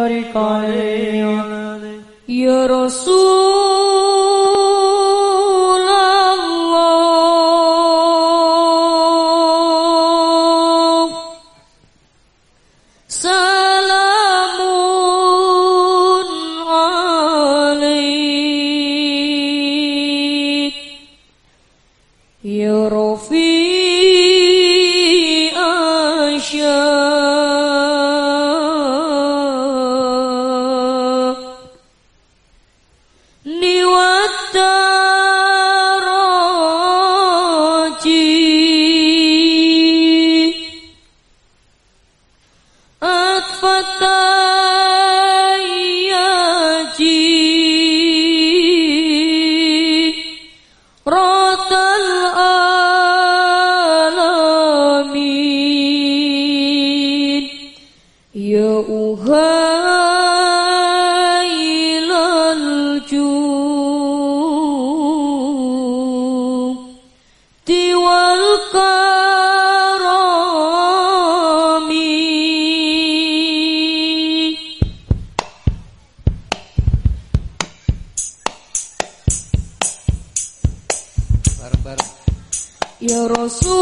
পরে করে ইয় bareng-bareng. Ya Rasulullah.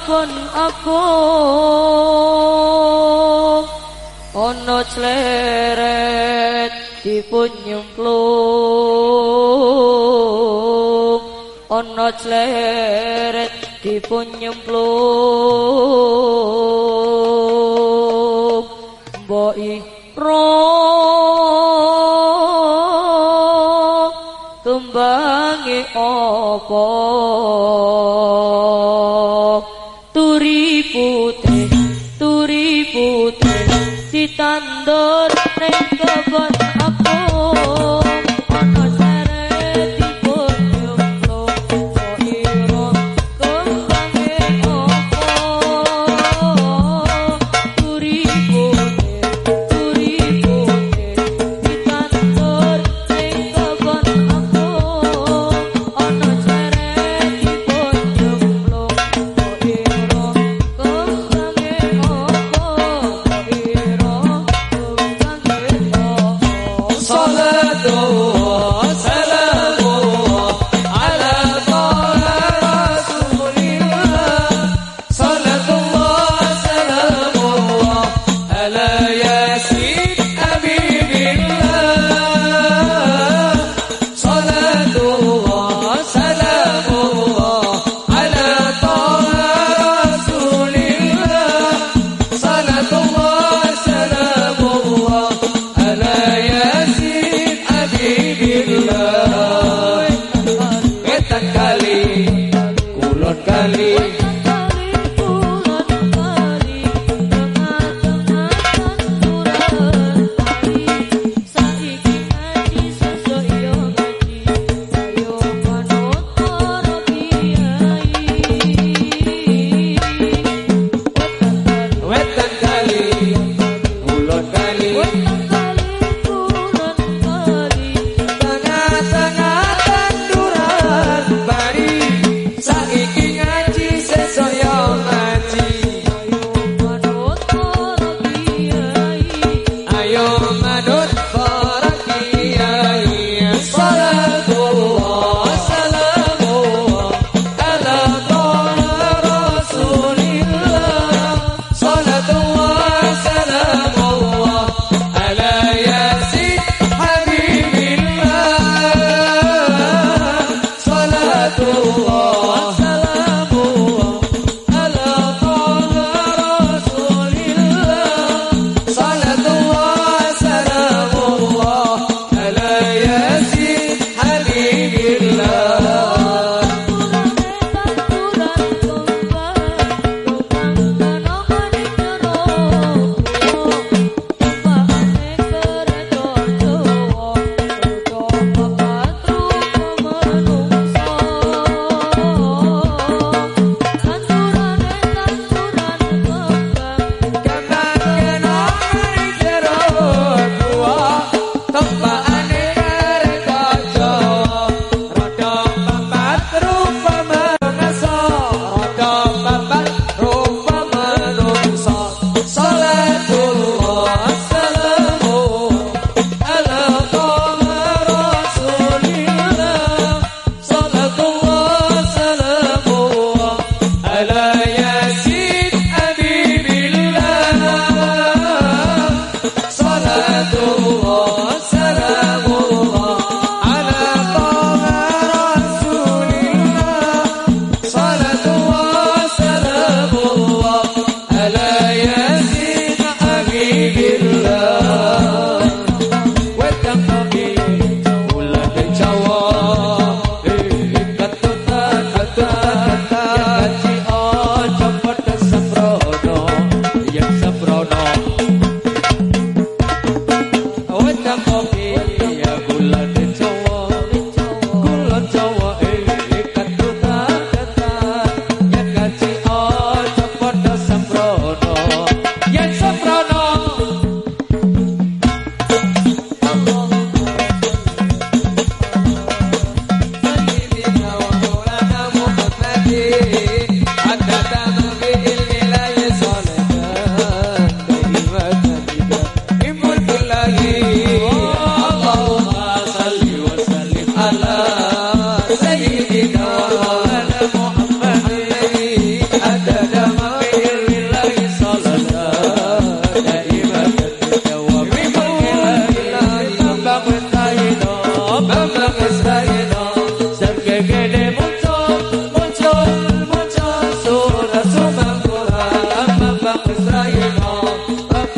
lakon aku. Ana cleret dipun nyemplung ana cleret dipun nyemplung mbok ro. Tumbangi apa tan đôi.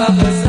Papa.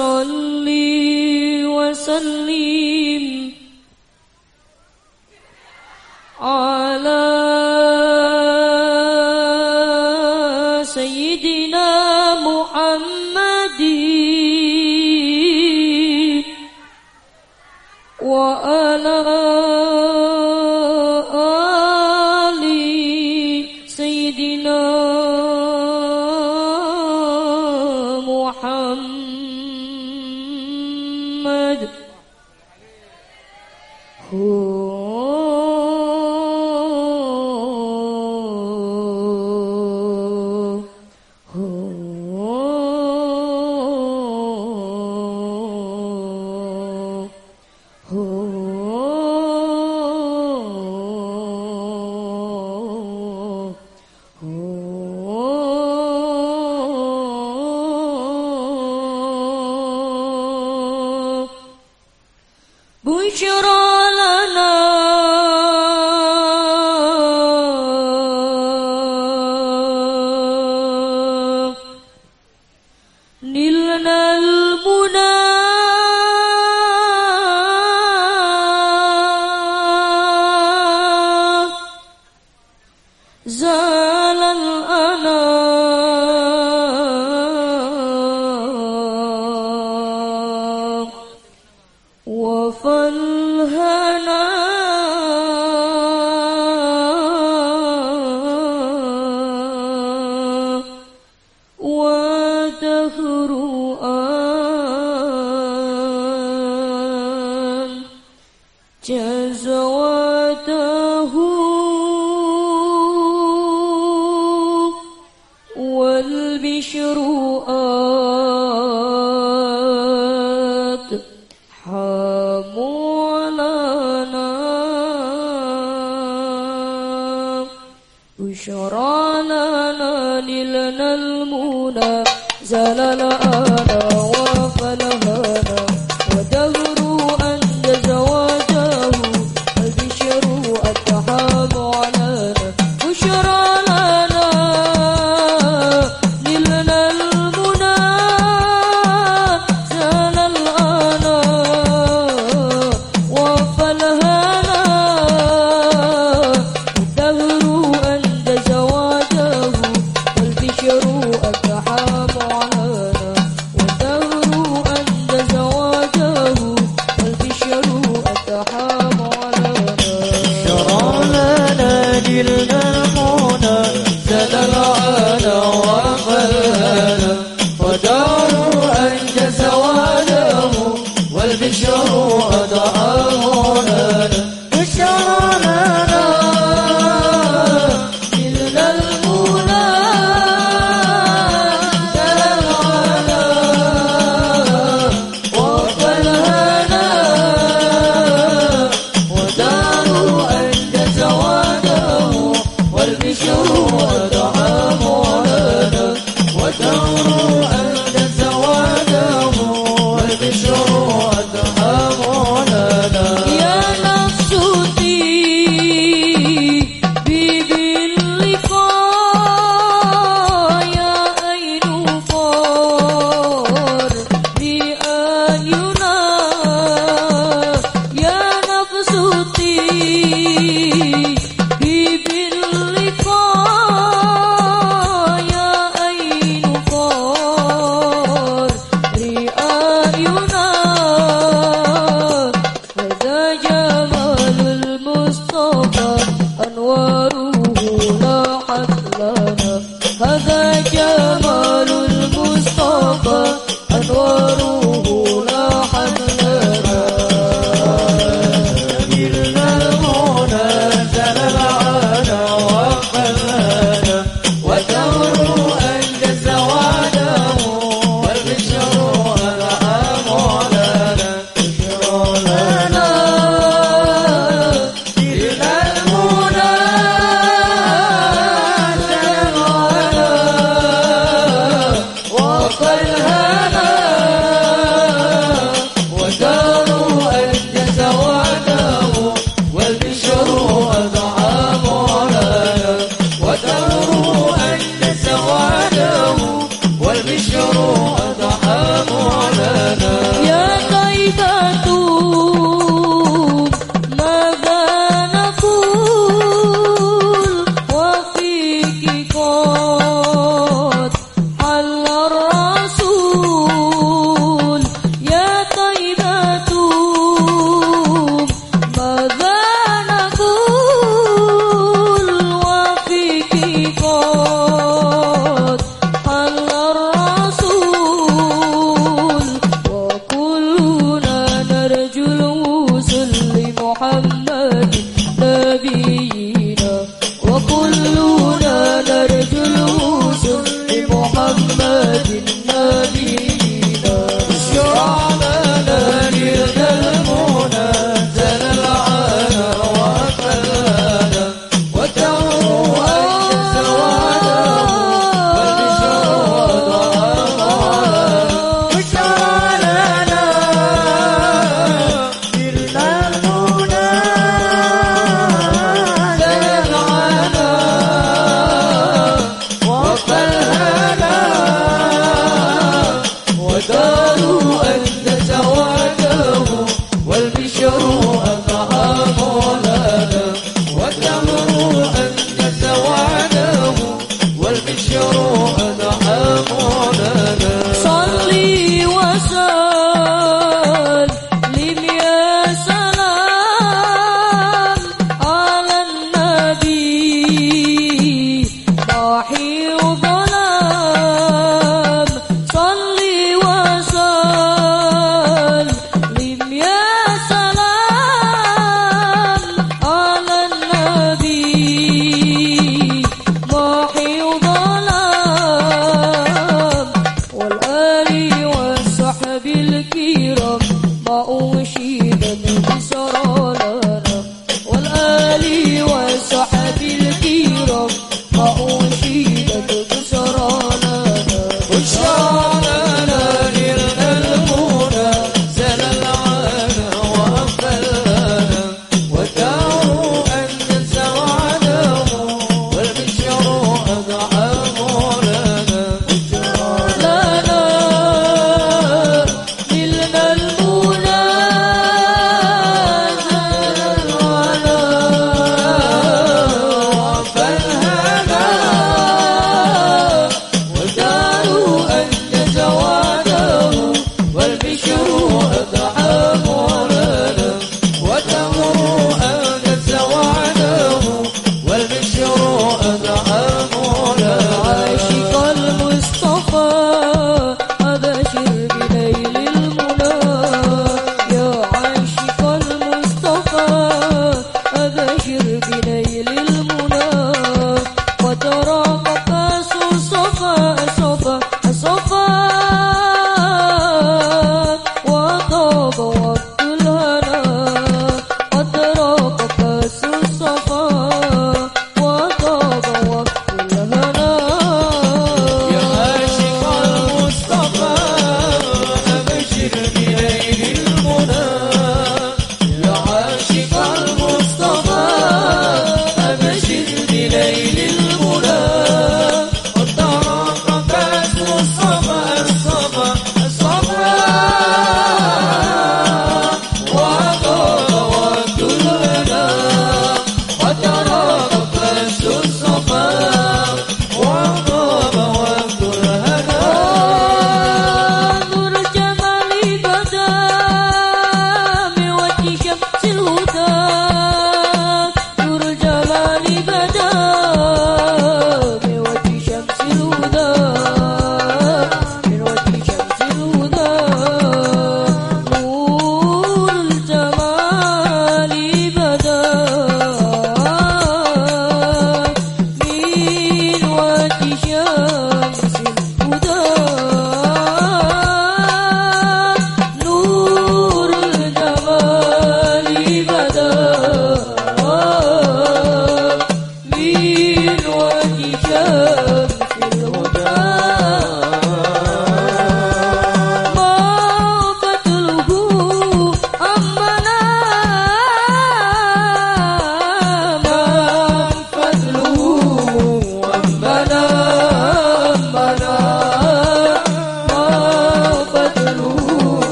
محمد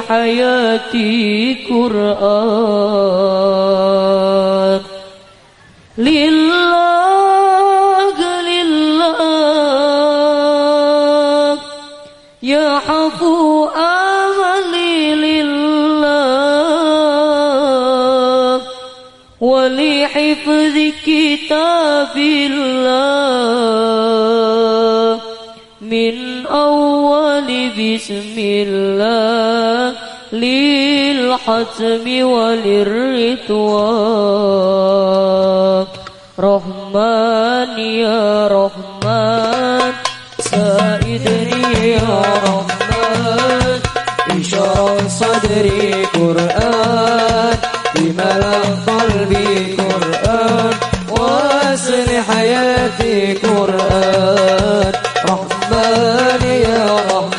حياتي قرآن. لله لله. يا حفو أملي لله. ولحفظ كتاب الله. من أول بسم الله. للحتم وللرتوان رحمن يا رحمن سائدني يا رحمن. اشرح صدري قرآن بملأ قلبي قرآن. واسل حياتي قرآن. رحمن يا رحمن.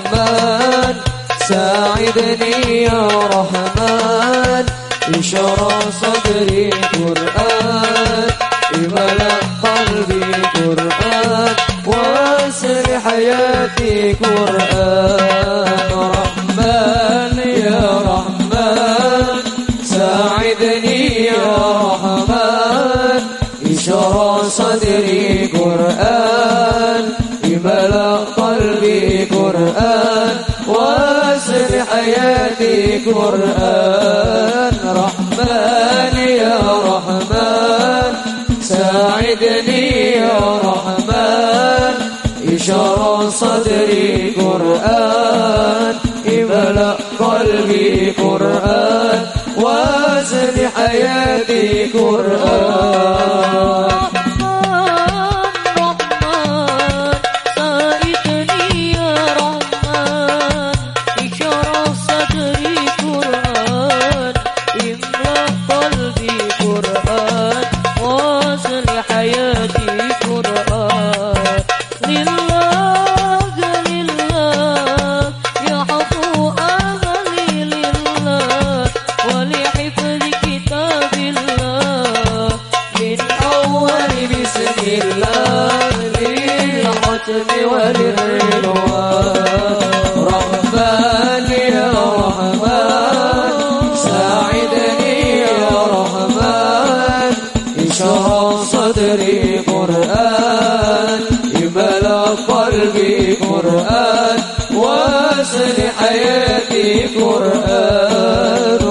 ساعدني يا رحمن. اشرح صدري قرآن. بملأ قلبي قرآن. واسر حياتي قرآن. رحمن يا رحمن. ساعدني يا رحمن. اشرح صدري قرآن. بملأ قلبي قرآن. واسر حياتي قرآن. رحمن يا رحمن ساعدني يا رحمن. اشرح صدري قرآن املأ قلبي قرآن. واسل حياتي قرآن. قلبي قرآن واسل حياتي قرآن.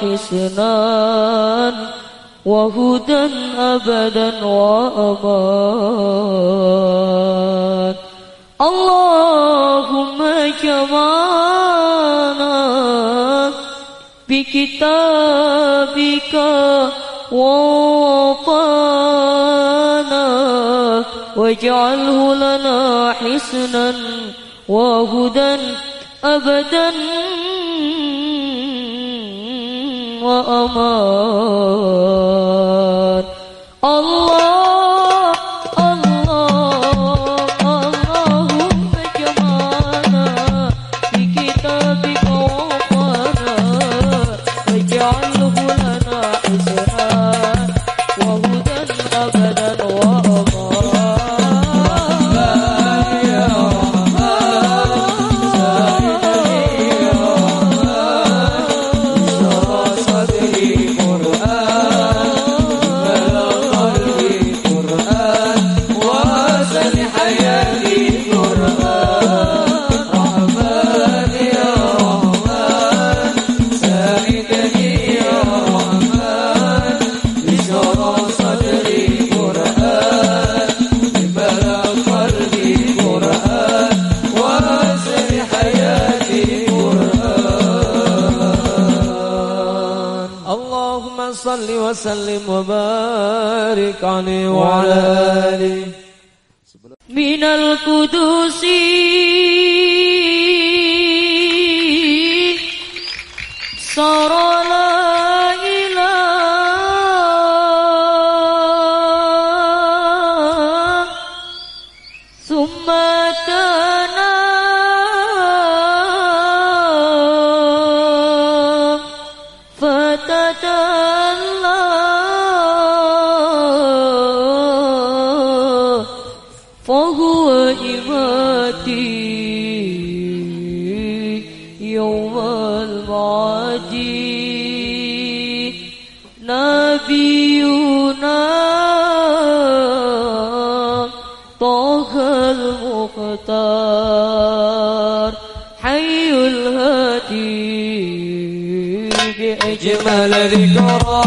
حسنا وهدى أبدا وأمان. اللهم جمعنا بكتابك ووطانا واجعله لنا حسنا وهدى أبدا أمان. فهو إماتي يوم البعد نبينا طه المختار حي الهادي بأجمل ذكرى